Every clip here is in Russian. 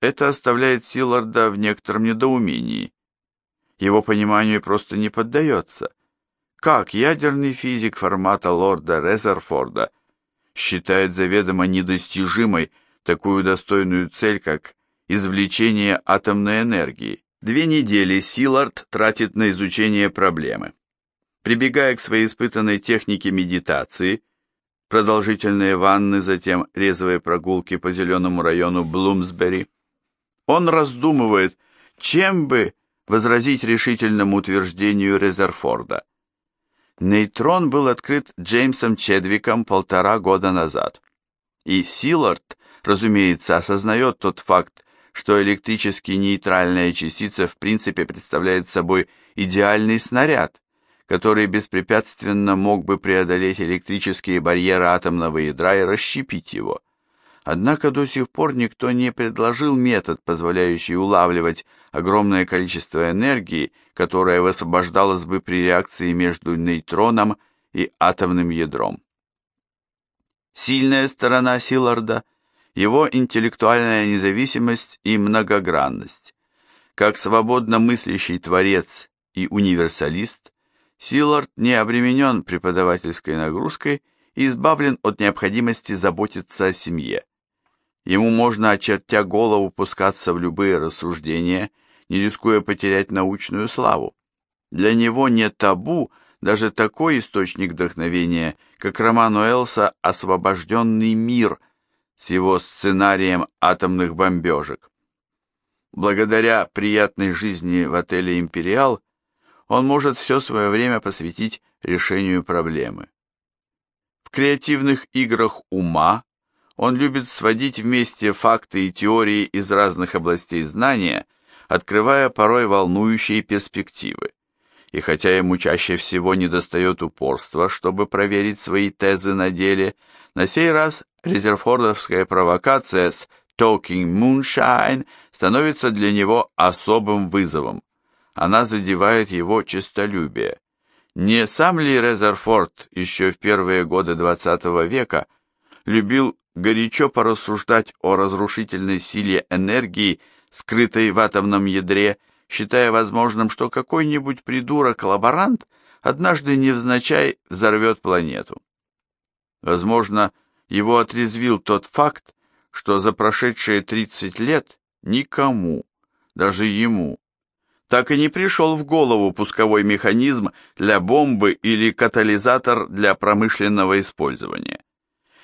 это оставляет Силарда в некотором недоумении. Его пониманию просто не поддается. Как ядерный физик формата лорда Резерфорда считает заведомо недостижимой такую достойную цель, как извлечение атомной энергии? Две недели Силард тратит на изучение проблемы. Прибегая к своей испытанной технике медитации, продолжительные ванны, затем резвые прогулки по зеленому району Блумсбери, он раздумывает, чем бы возразить решительному утверждению Резерфорда. Нейтрон был открыт Джеймсом Чедвиком полтора года назад. И Силард, разумеется, осознает тот факт, что электрически нейтральная частица в принципе представляет собой идеальный снаряд, который беспрепятственно мог бы преодолеть электрические барьеры атомного ядра и расщепить его. Однако до сих пор никто не предложил метод, позволяющий улавливать огромное количество энергии, которая высвобождалась бы при реакции между нейтроном и атомным ядром. Сильная сторона Силарда – его интеллектуальная независимость и многогранность. Как свободно мыслящий творец и универсалист, Силард не обременен преподавательской нагрузкой и избавлен от необходимости заботиться о семье. Ему можно, очертя голову, пускаться в любые рассуждения, не рискуя потерять научную славу. Для него не табу даже такой источник вдохновения, как роман Уэллса «Освобожденный мир», с его сценарием атомных бомбежек. Благодаря приятной жизни в отеле «Империал» он может все свое время посвятить решению проблемы. В креативных играх ума он любит сводить вместе факты и теории из разных областей знания, открывая порой волнующие перспективы. И хотя ему чаще всего недостает упорства, чтобы проверить свои тезы на деле, на сей раз резерфордовская провокация с «Talking Moonshine» становится для него особым вызовом. Она задевает его честолюбие. Не сам ли Резерфорд еще в первые годы XX века любил горячо порассуждать о разрушительной силе энергии, скрытой в атомном ядре, считая возможным, что какой-нибудь придурок-лаборант однажды невзначай взорвет планету. Возможно, его отрезвил тот факт, что за прошедшие 30 лет никому, даже ему, так и не пришел в голову пусковой механизм для бомбы или катализатор для промышленного использования.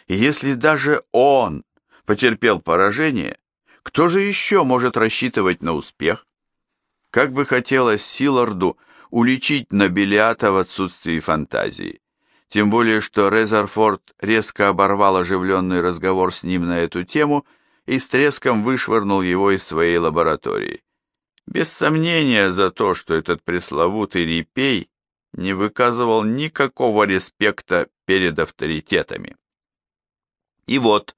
Если даже он потерпел поражение, кто же еще может рассчитывать на успех? Как бы хотелось Силарду уличить Нобелиата в отсутствии фантазии тем более что Резерфорд резко оборвал оживленный разговор с ним на эту тему и с треском вышвырнул его из своей лаборатории. Без сомнения за то, что этот пресловутый репей не выказывал никакого респекта перед авторитетами. И вот,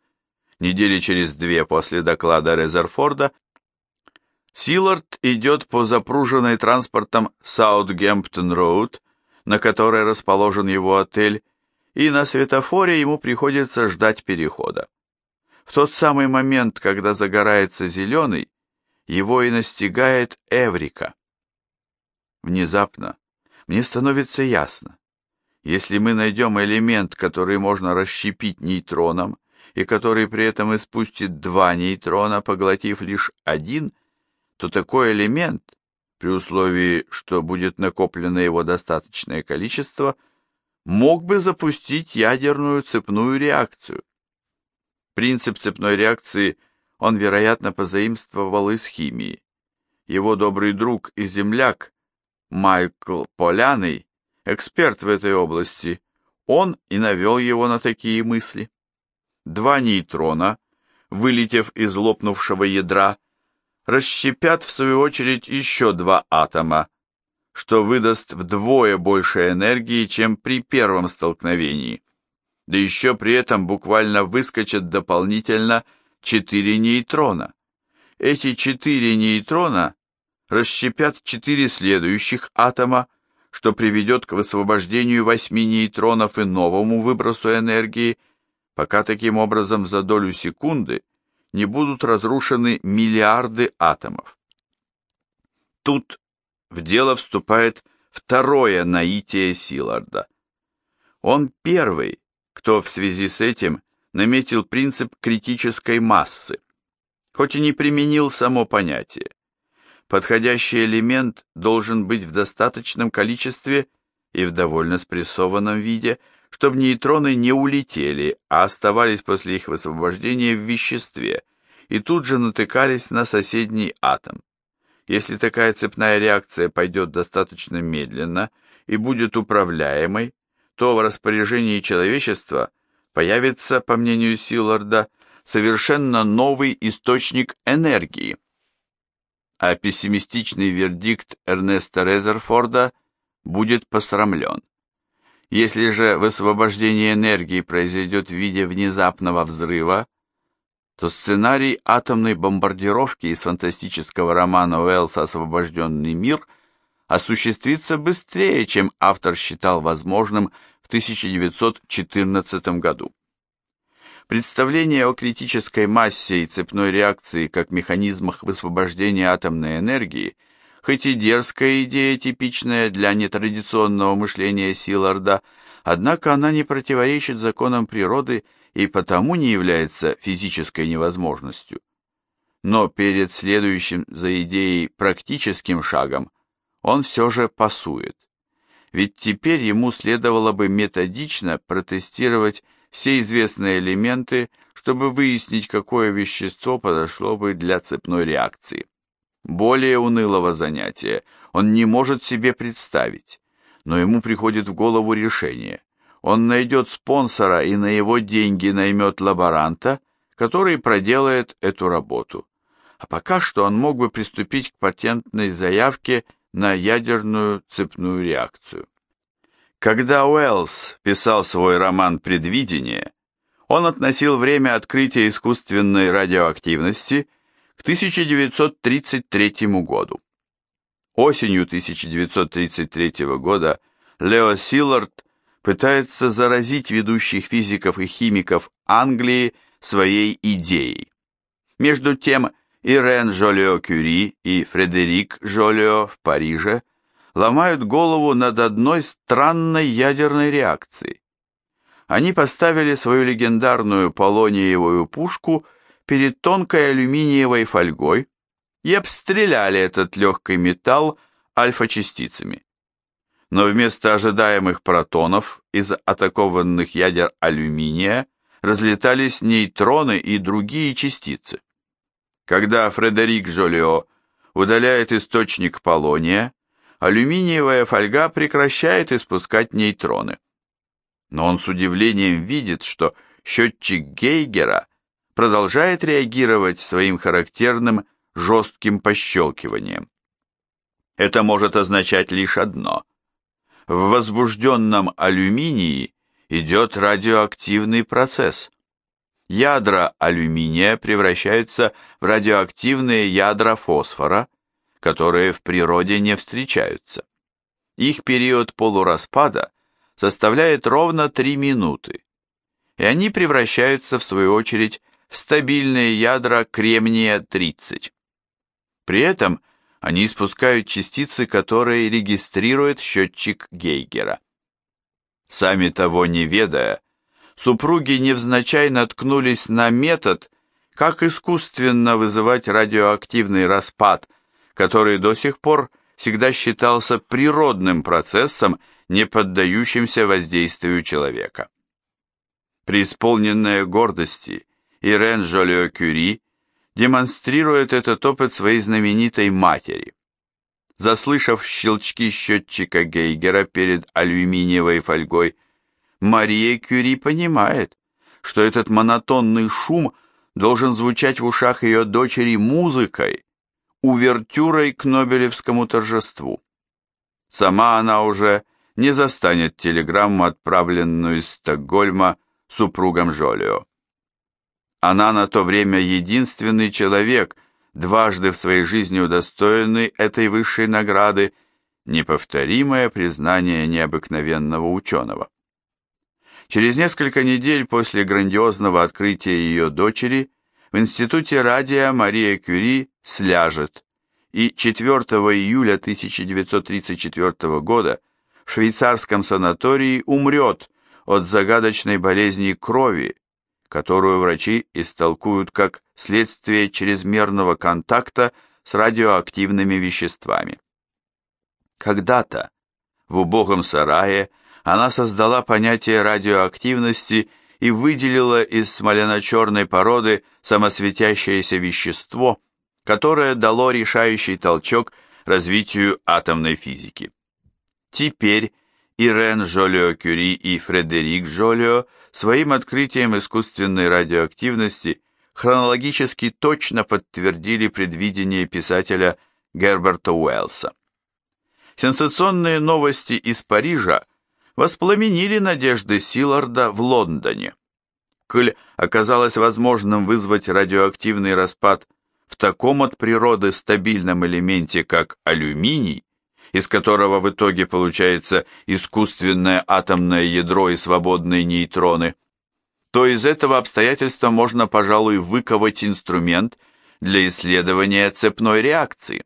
недели через две после доклада Резерфорда, Силард идет по запруженной транспортом Саутгемптон-Роуд, на которой расположен его отель, и на светофоре ему приходится ждать перехода. В тот самый момент, когда загорается зеленый, его и настигает Эврика. Внезапно мне становится ясно, если мы найдем элемент, который можно расщепить нейтроном, и который при этом испустит два нейтрона, поглотив лишь один, то такой элемент при условии, что будет накоплено его достаточное количество, мог бы запустить ядерную цепную реакцию. Принцип цепной реакции он, вероятно, позаимствовал из химии. Его добрый друг и земляк Майкл Поляный, эксперт в этой области, он и навел его на такие мысли. Два нейтрона, вылетев из лопнувшего ядра, расщепят в свою очередь еще два атома, что выдаст вдвое больше энергии, чем при первом столкновении. Да еще при этом буквально выскочат дополнительно четыре нейтрона. Эти четыре нейтрона расщепят четыре следующих атома, что приведет к высвобождению восьми нейтронов и новому выбросу энергии, пока таким образом за долю секунды не будут разрушены миллиарды атомов. Тут в дело вступает второе наитие Силарда. Он первый, кто в связи с этим наметил принцип критической массы, хоть и не применил само понятие. Подходящий элемент должен быть в достаточном количестве и в довольно спрессованном виде, чтобы нейтроны не улетели, а оставались после их высвобождения в веществе и тут же натыкались на соседний атом. Если такая цепная реакция пойдет достаточно медленно и будет управляемой, то в распоряжении человечества появится, по мнению Силарда, совершенно новый источник энергии. А пессимистичный вердикт Эрнеста Резерфорда будет посрамлен. Если же высвобождение энергии произойдет в виде внезапного взрыва, то сценарий атомной бомбардировки из фантастического романа Уэллса «Освобожденный мир» осуществится быстрее, чем автор считал возможным в 1914 году. Представление о критической массе и цепной реакции как механизмах высвобождения атомной энергии, хоть и дерзкая идея, типичная для нетрадиционного мышления Силарда, однако она не противоречит законам природы и потому не является физической невозможностью. Но перед следующим за идеей практическим шагом он все же пасует. Ведь теперь ему следовало бы методично протестировать все известные элементы, чтобы выяснить, какое вещество подошло бы для цепной реакции. Более унылого занятия он не может себе представить, но ему приходит в голову решение он найдет спонсора и на его деньги наймет лаборанта, который проделает эту работу. А пока что он мог бы приступить к патентной заявке на ядерную цепную реакцию. Когда Уэллс писал свой роман «Предвидение», он относил время открытия искусственной радиоактивности к 1933 году. Осенью 1933 года Лео Силлард пытается заразить ведущих физиков и химиков Англии своей идеей. Между тем, Ирен Жолио-Кюри и Фредерик Жолио в Париже ломают голову над одной странной ядерной реакцией. Они поставили свою легендарную полониевую пушку перед тонкой алюминиевой фольгой и обстреляли этот легкий металл альфа-частицами но вместо ожидаемых протонов из атакованных ядер алюминия разлетались нейтроны и другие частицы. Когда Фредерик Жолио удаляет источник полония, алюминиевая фольга прекращает испускать нейтроны. Но он с удивлением видит, что счетчик Гейгера продолжает реагировать своим характерным жестким пощелкиванием. Это может означать лишь одно – в возбужденном алюминии идет радиоактивный процесс. Ядра алюминия превращаются в радиоактивные ядра фосфора, которые в природе не встречаются. Их период полураспада составляет ровно 3 минуты, и они превращаются в свою очередь в стабильные ядра кремния-30. При этом они испускают частицы, которые регистрирует счетчик Гейгера. Сами того не ведая, супруги невзначай наткнулись на метод, как искусственно вызывать радиоактивный распад, который до сих пор всегда считался природным процессом, не поддающимся воздействию человека. Преисполненная гордости, Ирен Жолио-Кюри демонстрирует этот опыт своей знаменитой матери. Заслышав щелчки счетчика Гейгера перед алюминиевой фольгой, Мария Кюри понимает, что этот монотонный шум должен звучать в ушах ее дочери музыкой, увертюрой к Нобелевскому торжеству. Сама она уже не застанет телеграмму, отправленную из Стокгольма супругом Жолио. Она на то время единственный человек, дважды в своей жизни удостоенный этой высшей награды, неповторимое признание необыкновенного ученого. Через несколько недель после грандиозного открытия ее дочери в Институте радио Мария Кюри сляжет, и 4 июля 1934 года в швейцарском санатории умрет от загадочной болезни крови, которую врачи истолкуют как следствие чрезмерного контакта с радиоактивными веществами. Когда-то в убогом сарае она создала понятие радиоактивности и выделила из смоляно-черной породы самосветящееся вещество, которое дало решающий толчок развитию атомной физики. Теперь Ирен Жолио-Кюри и Фредерик Жолио своим открытием искусственной радиоактивности хронологически точно подтвердили предвидение писателя Герберта Уэллса. Сенсационные новости из Парижа воспламенили надежды Силарда в Лондоне. Коль оказалось возможным вызвать радиоактивный распад в таком от природы стабильном элементе, как алюминий, из которого в итоге получается искусственное атомное ядро и свободные нейтроны, то из этого обстоятельства можно, пожалуй, выковать инструмент для исследования цепной реакции.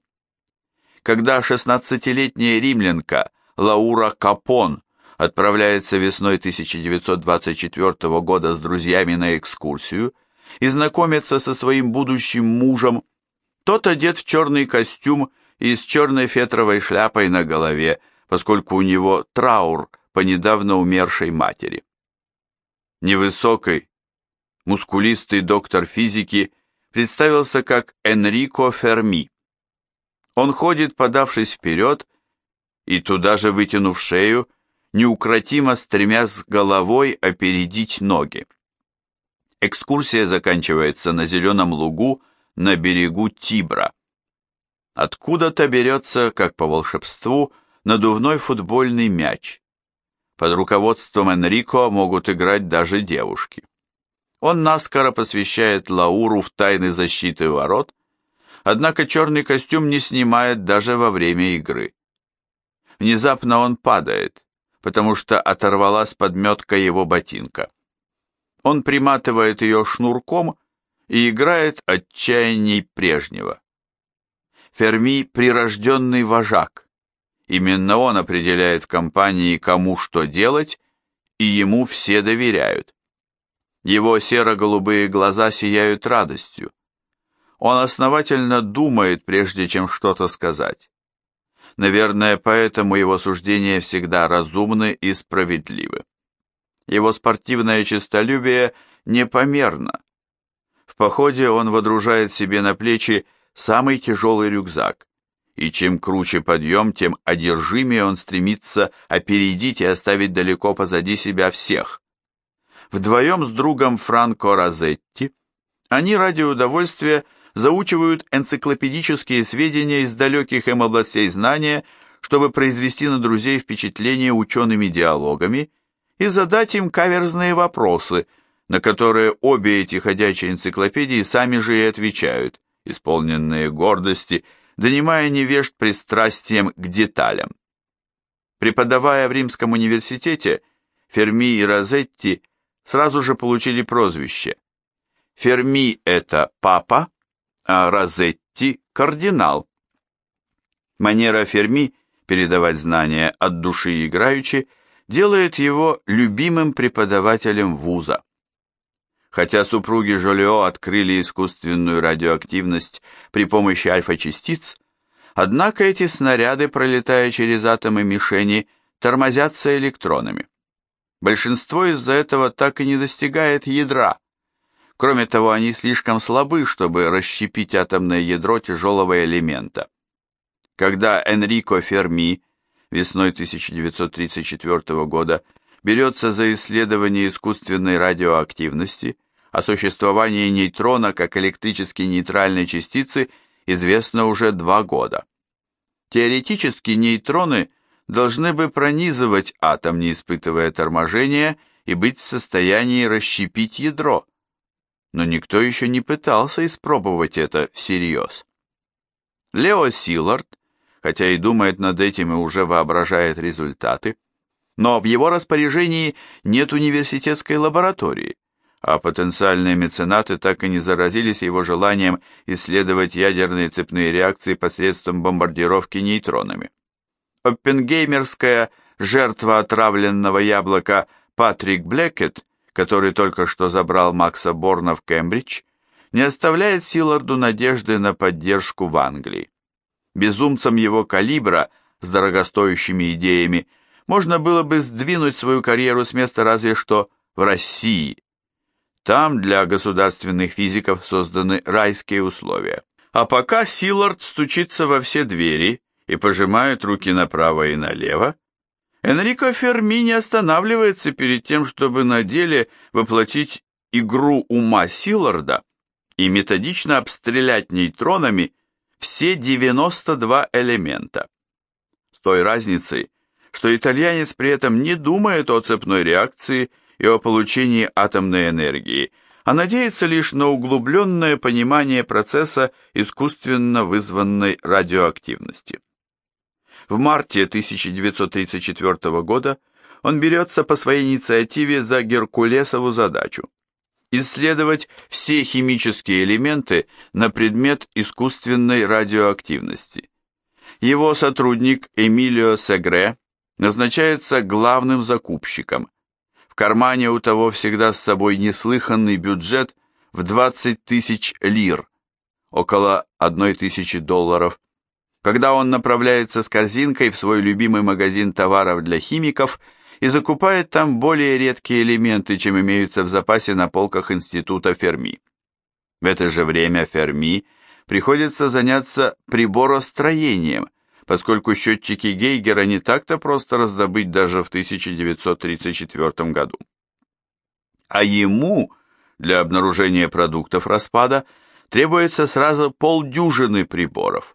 Когда 16-летняя римлянка Лаура Капон отправляется весной 1924 года с друзьями на экскурсию и знакомится со своим будущим мужем, тот одет в черный костюм и с черной фетровой шляпой на голове, поскольку у него траур по недавно умершей матери. Невысокий, мускулистый доктор физики представился как Энрико Ферми. Он ходит, подавшись вперед, и туда же вытянув шею, неукротимо стремясь головой опередить ноги. Экскурсия заканчивается на зеленом лугу на берегу Тибра. Откуда-то берется, как по волшебству, надувной футбольный мяч. Под руководством Энрико могут играть даже девушки. Он наскоро посвящает Лауру в тайны защиты ворот, однако черный костюм не снимает даже во время игры. Внезапно он падает, потому что оторвалась подметка его ботинка. Он приматывает ее шнурком и играет отчаянней прежнего. Ферми – прирожденный вожак. Именно он определяет в компании, кому что делать, и ему все доверяют. Его серо-голубые глаза сияют радостью. Он основательно думает, прежде чем что-то сказать. Наверное, поэтому его суждения всегда разумны и справедливы. Его спортивное честолюбие непомерно. В походе он водружает себе на плечи самый тяжелый рюкзак, и чем круче подъем, тем одержимее он стремится опередить и оставить далеко позади себя всех. Вдвоем с другом Франко Розетти они ради удовольствия заучивают энциклопедические сведения из далеких им областей знания, чтобы произвести на друзей впечатление учеными диалогами и задать им каверзные вопросы, на которые обе эти ходячие энциклопедии сами же и отвечают, исполненные гордости, донимая невежд пристрастием к деталям. Преподавая в Римском университете, Ферми и Розетти сразу же получили прозвище. Ферми – это папа, а Розетти – кардинал. Манера Ферми передавать знания от души играючи делает его любимым преподавателем вуза. Хотя супруги Жолио открыли искусственную радиоактивность при помощи альфа-частиц, однако эти снаряды, пролетая через атомы мишени, тормозятся электронами. Большинство из-за этого так и не достигает ядра, Кроме того, они слишком слабы, чтобы расщепить атомное ядро тяжелого элемента. Когда Энрико Ферми весной 1934 года берется за исследование искусственной радиоактивности, о существовании нейтрона как электрически нейтральной частицы известно уже два года. Теоретически нейтроны должны бы пронизывать атом, не испытывая торможения, и быть в состоянии расщепить ядро, но никто еще не пытался испробовать это всерьез. Лео Силард, хотя и думает над этим и уже воображает результаты, но в его распоряжении нет университетской лаборатории, а потенциальные меценаты так и не заразились его желанием исследовать ядерные цепные реакции посредством бомбардировки нейтронами. Оппенгеймерская жертва отравленного яблока Патрик Блекет, который только что забрал Макса Борна в Кембридж, не оставляет Силарду надежды на поддержку в Англии. Безумцам его калибра с дорогостоящими идеями можно было бы сдвинуть свою карьеру с места разве что в России. Там для государственных физиков созданы райские условия. А пока Силард стучится во все двери и пожимает руки направо и налево, Энрико Ферми не останавливается перед тем, чтобы на деле воплотить игру ума Силарда и методично обстрелять нейтронами все 92 элемента. С той разницей, что итальянец при этом не думает о цепной реакции и о получении атомной энергии, а надеется лишь на углубленное понимание процесса искусственно вызванной радиоактивности. В марте 1934 года он берется по своей инициативе за Геркулесову задачу исследовать все химические элементы на предмет искусственной радиоактивности. Его сотрудник Эмилио Сегре назначается главным закупщиком. В кармане у того всегда с собой неслыханный бюджет в 20 тысяч лир, около 1 тысячи долларов. Когда он направляется с корзинкой в свой любимый магазин товаров для химиков – и закупает там более редкие элементы, чем имеются в запасе на полках института Ферми. В это же время Ферми приходится заняться приборостроением, поскольку счетчики Гейгера не так-то просто раздобыть даже в 1934 году. А ему для обнаружения продуктов распада требуется сразу полдюжины приборов.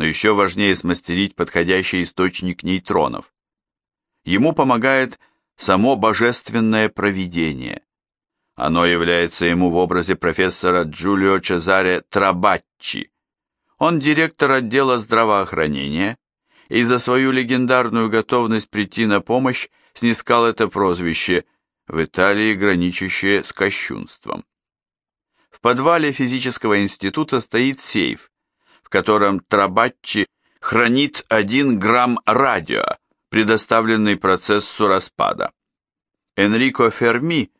Но еще важнее смастерить подходящий источник нейтронов. Ему помогает само божественное провидение. Оно является ему в образе профессора Джулио Чезаре Трабаччи. Он директор отдела здравоохранения и за свою легендарную готовность прийти на помощь снискал это прозвище, в Италии граничащее с кощунством. В подвале физического института стоит сейф, котором Трабаччи хранит один грамм радио, предоставленный процессу распада. Энрико Ферми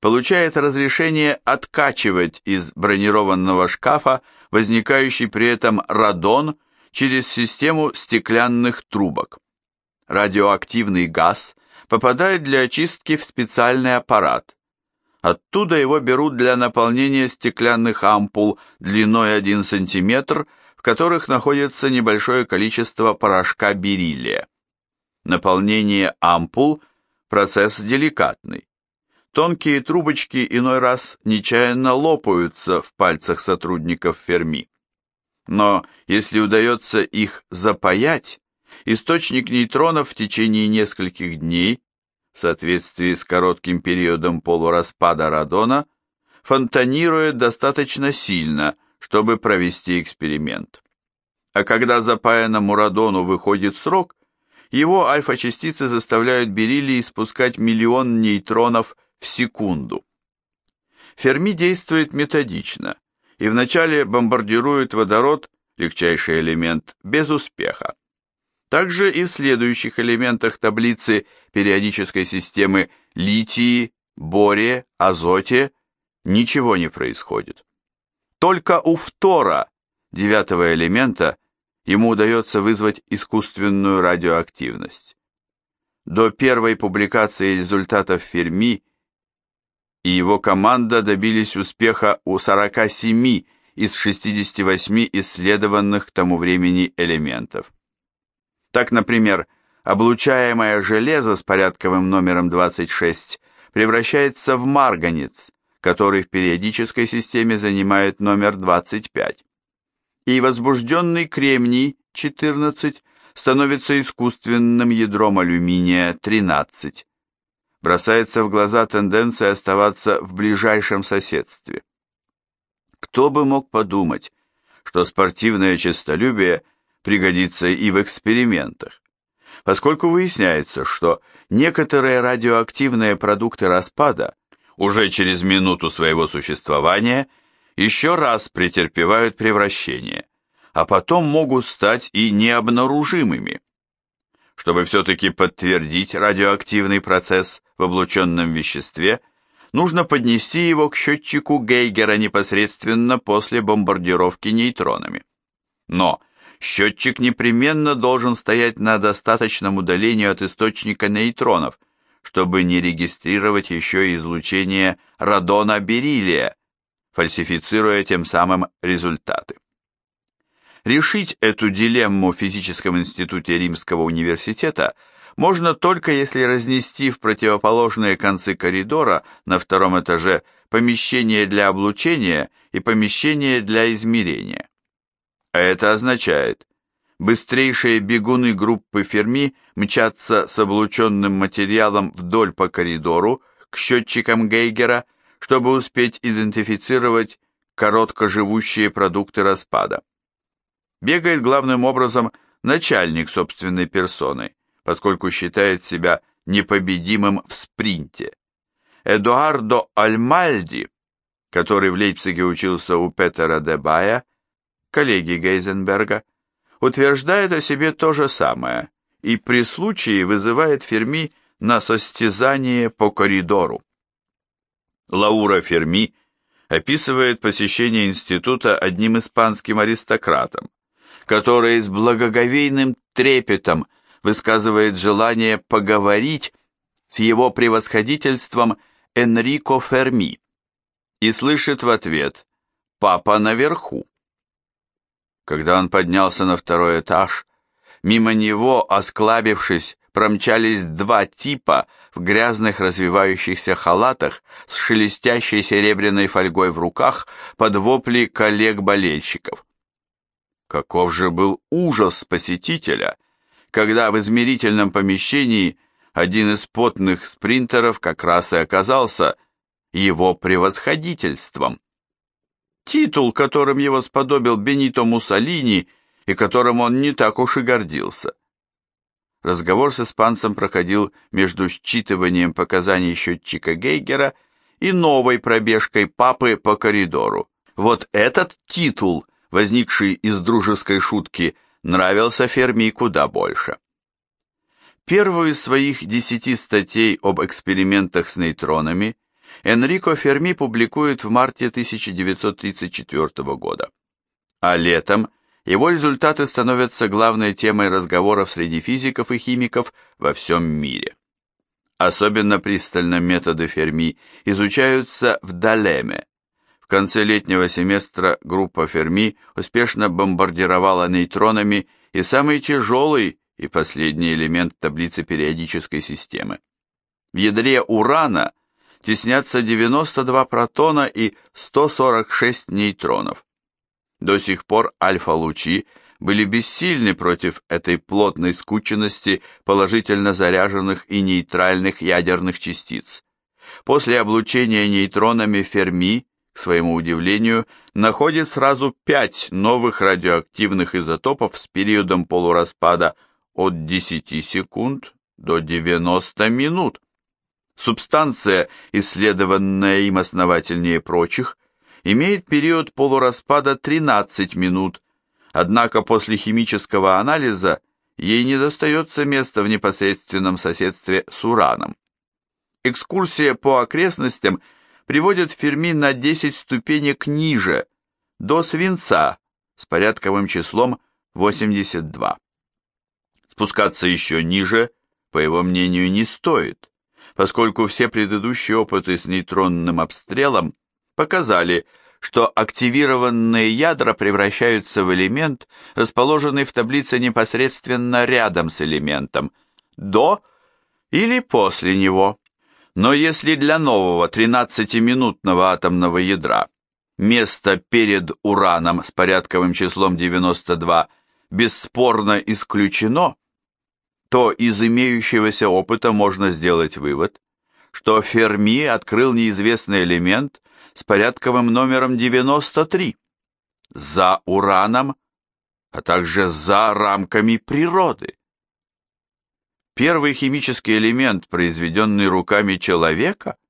получает разрешение откачивать из бронированного шкафа возникающий при этом радон через систему стеклянных трубок. Радиоактивный газ попадает для очистки в специальный аппарат. Оттуда его берут для наполнения стеклянных ампул длиной 1 см, в которых находится небольшое количество порошка бериллия. Наполнение ампул – процесс деликатный. Тонкие трубочки иной раз нечаянно лопаются в пальцах сотрудников Ферми. Но если удается их запаять, источник нейтронов в течение нескольких дней, в соответствии с коротким периодом полураспада радона, фонтанирует достаточно сильно, чтобы провести эксперимент. А когда запаянному радону выходит срок, его альфа-частицы заставляют бериллий испускать миллион нейтронов в секунду. Ферми действует методично и вначале бомбардирует водород, легчайший элемент, без успеха. Также и в следующих элементах таблицы периодической системы литии, боре, азоте ничего не происходит. Только у фтора, девятого элемента, ему удается вызвать искусственную радиоактивность. До первой публикации результатов Ферми и его команда добились успеха у 47 из 68 исследованных к тому времени элементов. Так, например, облучаемое железо с порядковым номером 26 превращается в марганец, который в периодической системе занимает номер 25 и возбужденный кремний 14 становится искусственным ядром алюминия 13. Бросается в глаза тенденция оставаться в ближайшем соседстве. Кто бы мог подумать, что спортивное честолюбие пригодится и в экспериментах, поскольку выясняется, что некоторые радиоактивные продукты распада уже через минуту своего существования еще раз претерпевают превращение, а потом могут стать и необнаружимыми. Чтобы все-таки подтвердить радиоактивный процесс в облученном веществе, нужно поднести его к счетчику Гейгера непосредственно после бомбардировки нейтронами. Но счетчик непременно должен стоять на достаточном удалении от источника нейтронов, чтобы не регистрировать еще и излучение радона-бериллия, фальсифицируя тем самым результаты. Решить эту дилемму в физическом институте Римского университета можно только если разнести в противоположные концы коридора на втором этаже помещение для облучения и помещение для измерения. А это означает, быстрейшие бегуны группы Ферми мчатся с облученным материалом вдоль по коридору к счетчикам Гейгера, чтобы успеть идентифицировать короткоживущие продукты распада. Бегает главным образом начальник собственной персоны, поскольку считает себя непобедимым в спринте. Эдуардо Альмальди, который в Лейпциге учился у Петера де Бая, коллеги Гейзенберга, утверждает о себе то же самое и при случае вызывает Ферми на состязание по коридору. Лаура Ферми описывает посещение института одним испанским аристократом, который с благоговейным трепетом высказывает желание поговорить с его превосходительством Энрико Ферми и слышит в ответ «Папа наверху». Когда он поднялся на второй этаж, мимо него, осклабившись, промчались два типа в грязных развивающихся халатах с шелестящей серебряной фольгой в руках под вопли коллег-болельщиков. Каков же был ужас посетителя, когда в измерительном помещении один из потных спринтеров как раз и оказался его превосходительством титул, которым его сподобил Бенито Муссолини и которым он не так уж и гордился. Разговор с испанцем проходил между считыванием показаний счетчика Гейгера и новой пробежкой папы по коридору. Вот этот титул, возникший из дружеской шутки, нравился Ферми куда больше. Первую из своих десяти статей об экспериментах с нейтронами – Энрико Ферми публикует в марте 1934 года. А летом его результаты становятся главной темой разговоров среди физиков и химиков во всем мире. Особенно пристально методы Ферми изучаются в Далеме. В конце летнего семестра группа Ферми успешно бомбардировала нейтронами и самый тяжелый и последний элемент таблицы периодической системы. В ядре урана теснятся 92 протона и 146 нейтронов. До сих пор альфа-лучи были бессильны против этой плотной скученности положительно заряженных и нейтральных ядерных частиц. После облучения нейтронами Ферми, к своему удивлению, находит сразу пять новых радиоактивных изотопов с периодом полураспада от 10 секунд до 90 минут. Субстанция, исследованная им основательнее прочих, имеет период полураспада 13 минут, однако после химического анализа ей не достается места в непосредственном соседстве с ураном. Экскурсия по окрестностям приводит Ферми на 10 ступенек ниже, до свинца с порядковым числом 82. Спускаться еще ниже, по его мнению, не стоит поскольку все предыдущие опыты с нейтронным обстрелом показали, что активированные ядра превращаются в элемент, расположенный в таблице непосредственно рядом с элементом, до или после него. Но если для нового 13-минутного атомного ядра место перед ураном с порядковым числом 92 бесспорно исключено, то из имеющегося опыта можно сделать вывод, что Ферми открыл неизвестный элемент с порядковым номером 93 за ураном, а также за рамками природы. Первый химический элемент, произведенный руками человека –